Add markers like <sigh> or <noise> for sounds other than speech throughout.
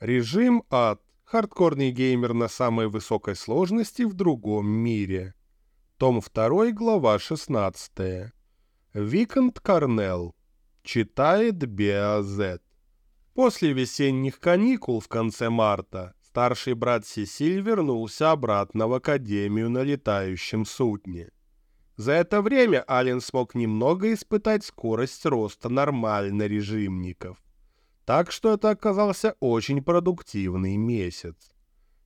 Режим ад. Хардкорный геймер на самой высокой сложности в другом мире. Том 2, глава 16. Викант Карнелл. Читает Беазет. После весенних каникул в конце марта старший брат Сесиль вернулся обратно в Академию на летающем судне. За это время Ален смог немного испытать скорость роста нормально режимников. Так что это оказался очень продуктивный месяц.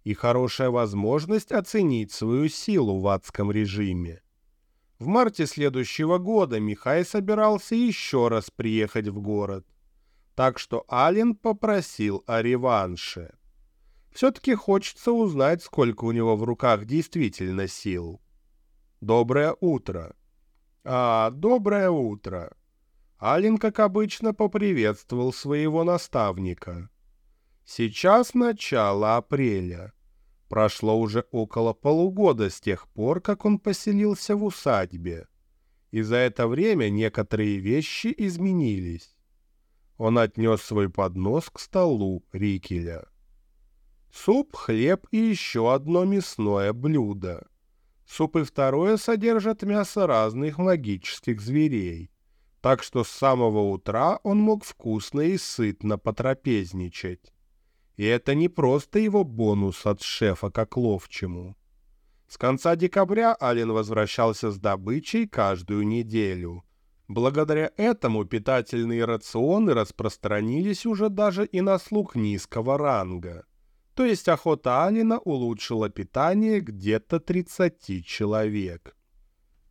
И хорошая возможность оценить свою силу в адском режиме. В марте следующего года Михай собирался еще раз приехать в город. Так что Ален попросил о реванше. Все-таки хочется узнать, сколько у него в руках действительно сил. «Доброе утро!» «А, доброе утро!» Алин, как обычно, поприветствовал своего наставника. Сейчас начало апреля. Прошло уже около полугода с тех пор, как он поселился в усадьбе. И за это время некоторые вещи изменились. Он отнес свой поднос к столу Рикеля. Суп, хлеб и еще одно мясное блюдо. Суп и второе содержат мясо разных магических зверей, так что с самого утра он мог вкусно и сытно потрапезничать. И это не просто его бонус от шефа как ловчему. С конца декабря Ален возвращался с добычей каждую неделю. Благодаря этому питательные рационы распространились уже даже и на слуг низкого ранга — то есть охота Алина улучшила питание где-то 30 человек.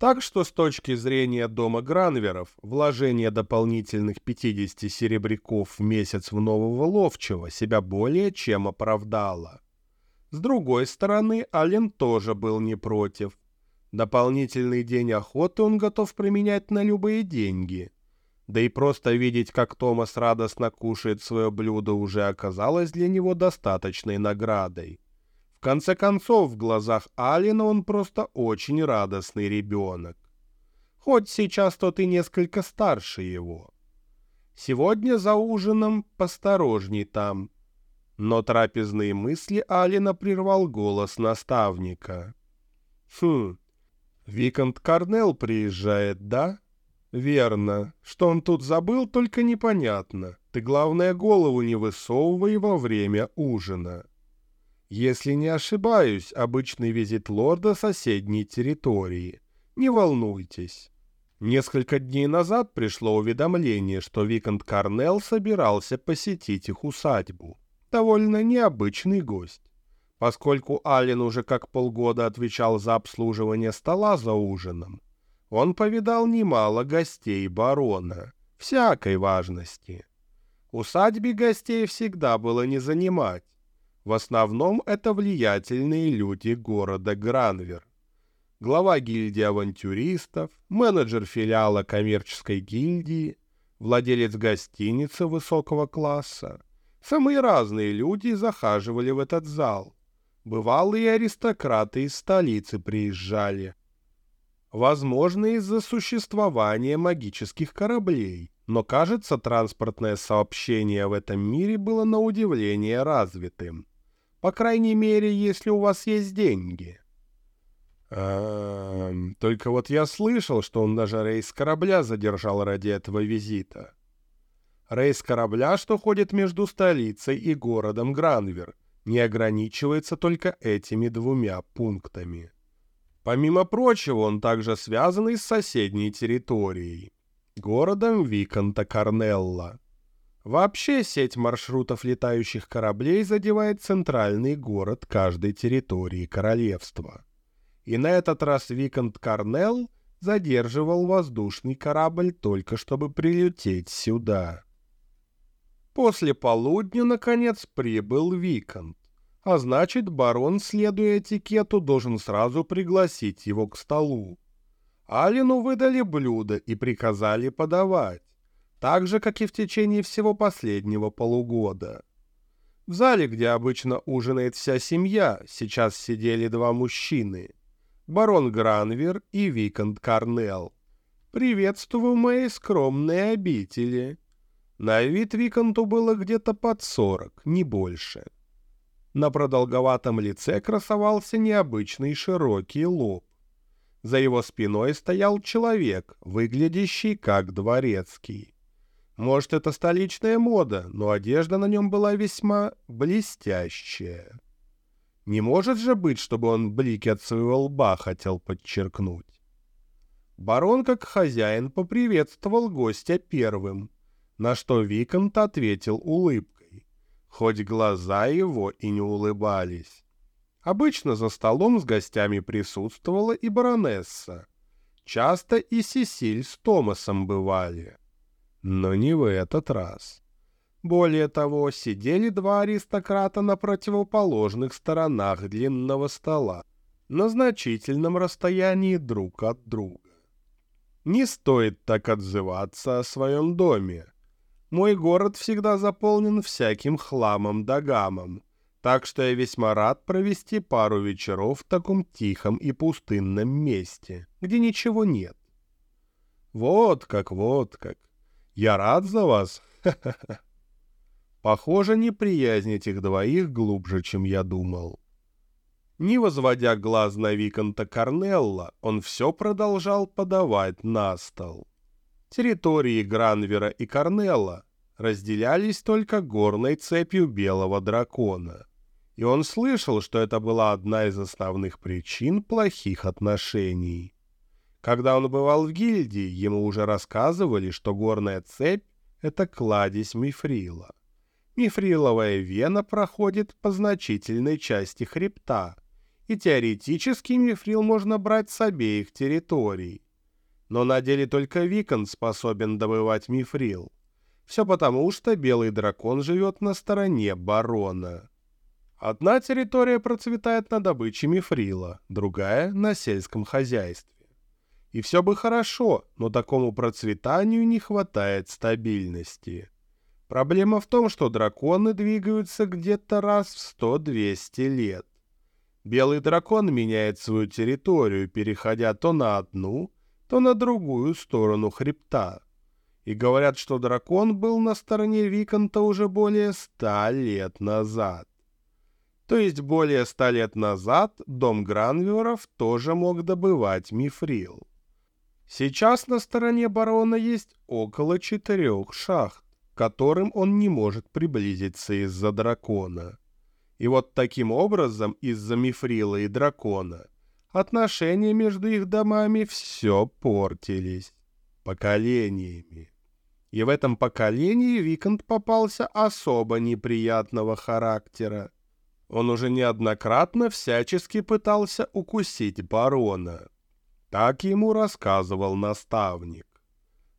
Так что с точки зрения дома Гранверов, вложение дополнительных 50 серебряков в месяц в нового ловчего себя более чем оправдало. С другой стороны, Ален тоже был не против. Дополнительный день охоты он готов применять на любые деньги – да и просто видеть, как Томас радостно кушает свое блюдо, уже оказалось для него достаточной наградой. Конце концов, в глазах Алина он просто очень радостный ребенок. Хоть сейчас тот и несколько старше его. Сегодня за ужином посторожней там. Но трапезные мысли Алина прервал голос наставника. «Хм, Викант Карнелл приезжает, да?» «Верно. Что он тут забыл, только непонятно. Ты, главное, голову не высовывай во время ужина». Если не ошибаюсь, обычный визит лорда соседней территории. Не волнуйтесь. Несколько дней назад пришло уведомление, что Викант Карнелл собирался посетить их усадьбу. Довольно необычный гость. Поскольку Аллен уже как полгода отвечал за обслуживание стола за ужином, он повидал немало гостей барона, всякой важности. Усадьбе гостей всегда было не занимать. В основном это влиятельные люди города Гранвер. Глава гильдии авантюристов, менеджер филиала коммерческой гильдии, владелец гостиницы высокого класса. Самые разные люди захаживали в этот зал. Бывалые аристократы из столицы приезжали, Возможно, из-за существования магических кораблей, но, кажется, транспортное сообщение в этом мире было на удивление развитым. По крайней мере, если у вас есть деньги. Эм, только вот я слышал, что он даже рейс корабля задержал ради этого визита. Рейс корабля, что ходит между столицей и городом Гранвер, не ограничивается только этими двумя пунктами. Помимо прочего, он также связан и с соседней территорией, городом Виконта Карнелла. Вообще сеть маршрутов летающих кораблей задевает центральный город каждой территории королевства. И на этот раз Виконт Карнелл задерживал воздушный корабль только чтобы прилететь сюда. После полудня, наконец, прибыл Виконт а значит, барон, следуя этикету, должен сразу пригласить его к столу. Алину выдали блюдо и приказали подавать, так же, как и в течение всего последнего полугода. В зале, где обычно ужинает вся семья, сейчас сидели два мужчины — барон Гранвер и Викант Карнелл. «Приветствую мои скромные обители!» На вид Виконту было где-то под сорок, не больше. На продолговатом лице красовался необычный широкий лоб. За его спиной стоял человек, выглядящий как дворецкий. Может, это столичная мода, но одежда на нем была весьма блестящая. Не может же быть, чтобы он блики от своего лба хотел подчеркнуть. Барон, как хозяин, поприветствовал гостя первым, на что Виконт ответил улыбкой, хоть глаза его и не улыбались. Обычно за столом с гостями присутствовала и баронесса. Часто и Сесиль с Томасом бывали. Но не в этот раз. Более того, сидели два аристократа на противоположных сторонах длинного стола, на значительном расстоянии друг от друга. Не стоит так отзываться о своем доме. Мой город всегда заполнен всяким хламом да гамом, так что я весьма рад провести пару вечеров в таком тихом и пустынном месте, где ничего нет. Вот как, вот как. Я рад за вас. <laughs> Похоже, неприязнь этих двоих глубже, чем я думал. Не возводя глаз на Виконта Корнелла, он все продолжал подавать на стол. Территории Гранвера и Корнелла разделялись только горной цепью белого дракона. И он слышал, что это была одна из основных причин плохих отношений. Когда он бывал в гильдии, ему уже рассказывали, что горная цепь — это кладезь мифрила. Мифриловая вена проходит по значительной части хребта, и теоретически мифрил можно брать с обеих территорий. Но на деле только Викон способен добывать мифрил. Все потому, что белый дракон живет на стороне барона. Одна территория процветает на добыче мифрила, другая — на сельском хозяйстве. И все бы хорошо, но такому процветанию не хватает стабильности. Проблема в том, что драконы двигаются где-то раз в 100-200 лет. Белый дракон меняет свою территорию, переходя то на одну, то на другую сторону хребта. И говорят, что дракон был на стороне Виконта уже более ста лет назад. То есть более ста лет назад дом Гранверов тоже мог добывать мифрил. Сейчас на стороне барона есть около четырех шахт, к которым он не может приблизиться из-за дракона. И вот таким образом из-за мифрила и дракона отношения между их домами все портились поколениями. И в этом поколении Викант попался особо неприятного характера. Он уже неоднократно всячески пытался укусить барона. Так ему рассказывал наставник.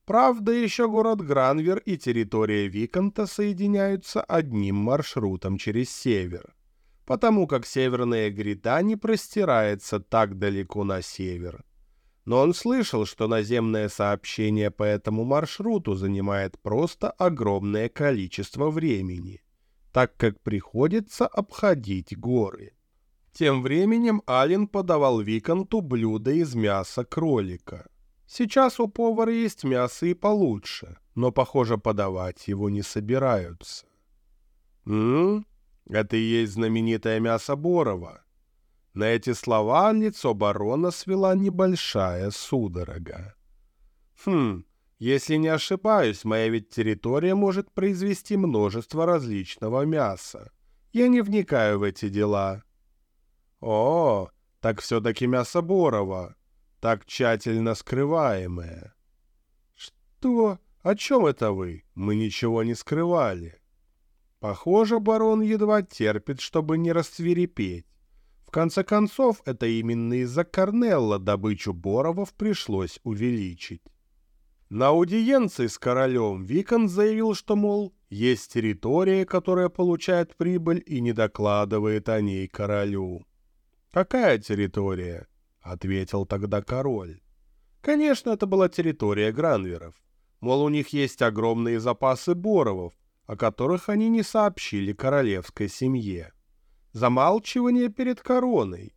Правда, еще город Гранвер и территория Виконта соединяются одним маршрутом через север, потому как Северная Грида не простирается так далеко на север. Но он слышал, что наземное сообщение по этому маршруту занимает просто огромное количество времени, так как приходится обходить горы. Тем временем Ален подавал Виконту блюдо из мяса кролика. Сейчас у повара есть мясо и получше, но, похоже, подавать его не собираются. «М? Это и есть знаменитое мясо Борова». На эти слова лицо барона свела небольшая судорога. «Хм, если не ошибаюсь, моя ведь территория может произвести множество различного мяса. Я не вникаю в эти дела». «О, так все-таки мясо Борова так тщательно скрываемое. Что? О чем это вы? Мы ничего не скрывали. Похоже, барон едва терпит, чтобы не расцвирепеть. В конце концов, это именно из-за Корнелла добычу Боровов пришлось увеличить. На аудиенции с королем Викон заявил, что, мол, есть территория, которая получает прибыль и не докладывает о ней королю. Какая территория? — ответил тогда король. Конечно, это была территория Гранверов. Мол, у них есть огромные запасы боровов, о которых они не сообщили королевской семье. Замалчивание перед короной.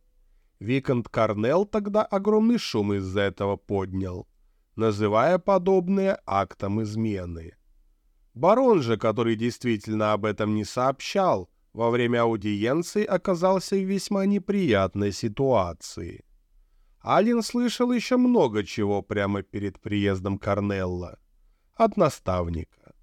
Викант Корнелл тогда огромный шум из-за этого поднял, называя подобное актом измены. Барон же, который действительно об этом не сообщал, во время аудиенции оказался в весьма неприятной ситуации. Алин слышал еще много чего прямо перед приездом Корнелла. От наставника.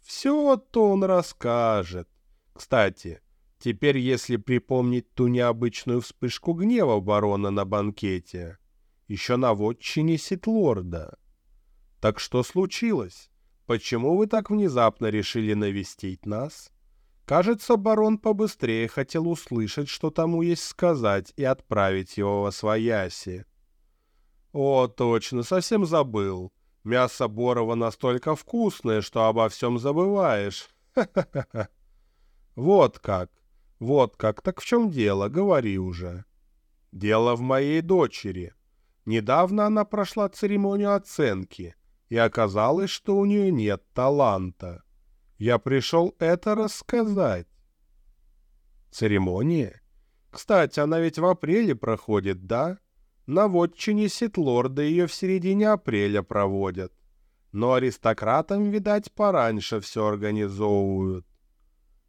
Все то он расскажет. Кстати, теперь если припомнить ту необычную вспышку гнева барона на банкете, еще на вотчине Ситлорда. Так что случилось? Почему вы так внезапно решили навестить нас? Кажется, барон побыстрее хотел услышать, что тому есть сказать, и отправить его во свояси. О, точно, совсем забыл. Мясо Борова настолько вкусное, что обо всем забываешь. Вот как. Вот как. Так в чем дело? Говори уже. Дело в моей дочери. Недавно она прошла церемонию оценки, и оказалось, что у нее нет таланта. Я пришел это рассказать. Церемония? Кстати, она ведь в апреле проходит, да? На вотчине Ситлорда ее в середине апреля проводят. Но аристократам, видать, пораньше все организовывают.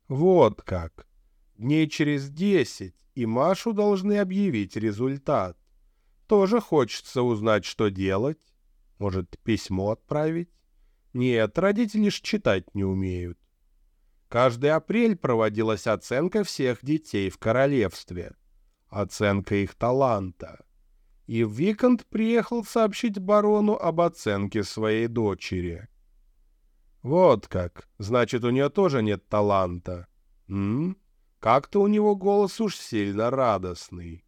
Вот как. Дней через десять и Машу должны объявить результат. Тоже хочется узнать, что делать. Может, письмо отправить? Нет, родители ж читать не умеют. Каждый апрель проводилась оценка всех детей в королевстве. Оценка их таланта. И Викант приехал сообщить барону об оценке своей дочери. Вот как. Значит, у нее тоже нет таланта. М? Как-то у него голос уж сильно радостный.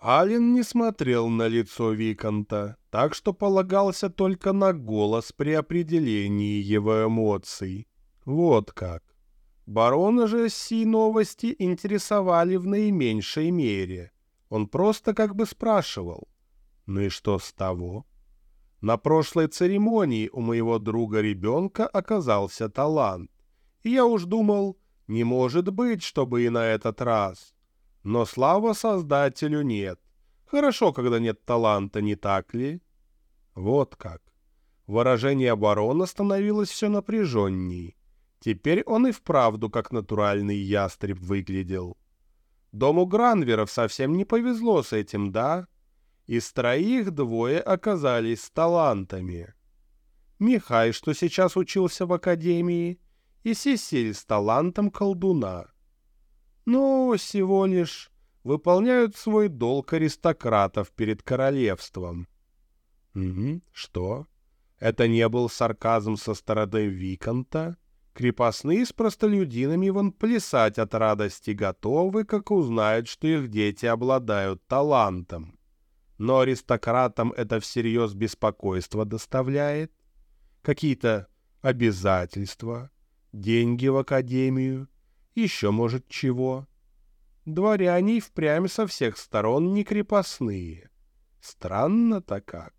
Ален не смотрел на лицо Виконта, так что полагался только на голос при определении его эмоций. Вот как. Барона же сии новости интересовали в наименьшей мере. Он просто как бы спрашивал. Ну и что с того? На прошлой церемонии у моего друга-ребенка оказался талант. И я уж думал, не может быть, чтобы и на этот раз. Но слава создателю нет. Хорошо, когда нет таланта, не так ли? Вот как. Выражение барона становилось все напряженней. Теперь он и вправду как натуральный ястреб выглядел. Дому Гранверов совсем не повезло с этим, да? Из троих двое оказались с талантами. Михай, что сейчас учился в академии, и Сесиль с талантом колдуна но всего лишь выполняют свой долг аристократов перед королевством. Угу, что? Это не был сарказм со стороны Виконта? Крепостные с простолюдинами вон плясать от радости готовы, как узнают, что их дети обладают талантом. Но аристократам это всерьез беспокойство доставляет? Какие-то обязательства? Деньги в академию? Еще, может, чего. Дворяне и впрямь со всех сторон не крепостные. Странно-то как.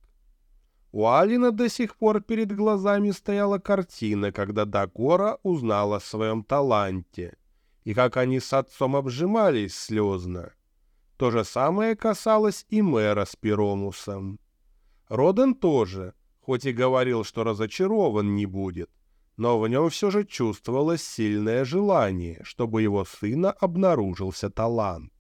У Алина до сих пор перед глазами стояла картина, когда Дагора узнала о своем таланте, и как они с отцом обжимались слезно. То же самое касалось и мэра с Пиромусом. Роден тоже, хоть и говорил, что разочарован не будет, но в нем все же чувствовалось сильное желание, чтобы его сына обнаружился талант.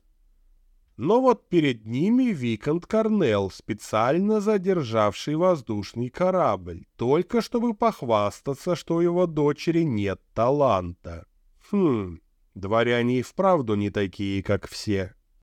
Но вот перед ними Викант Корнелл, специально задержавший воздушный корабль, только чтобы похвастаться, что у его дочери нет таланта. Хм, дворяне и вправду не такие, как все.